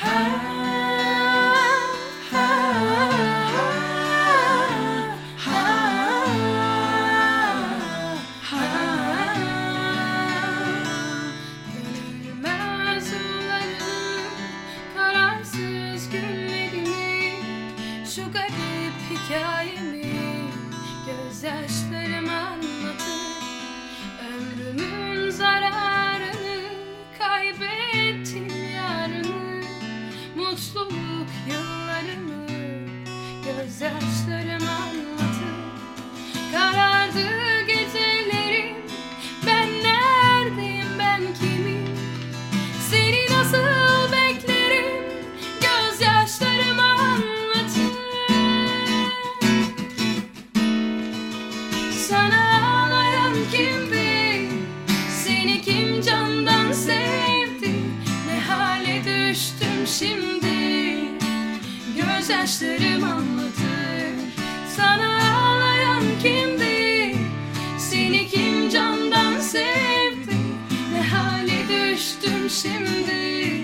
Şu garip hikayemi gözyaşlarım anlatır Ömrümün gözyaşlarım anlatır Karardı gecelerim Ben neredeyim ben kimim? Seni nasıl beklerim? Gözyaşlarım anlatır Sana ağlayan kimdi Seni kim candan sevdi? Ne hale düştüm şimdi? Gözyaşlarım anlatır Sana ağlayan kimdi? Seni kim candan sevdi? Ne hale düştüm şimdi?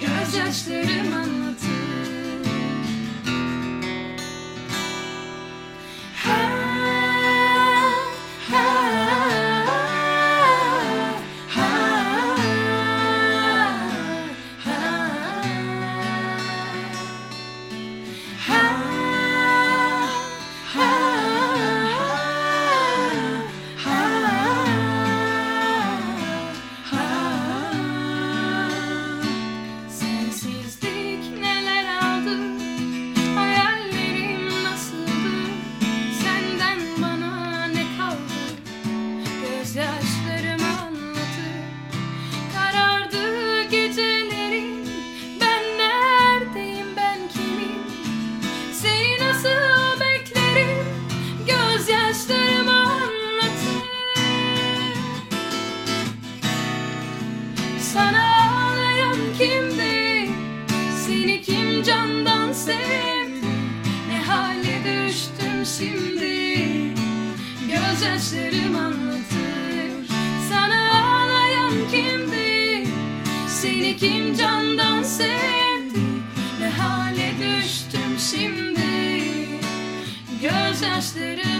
Gözyaşlarım anlatır düştüm şimdi. Gözyaşlarım anlatır. Sana ağlayan kimdi? Seni kim candan sevdi? Ne hale düştüm şimdi? Gözyaşlarım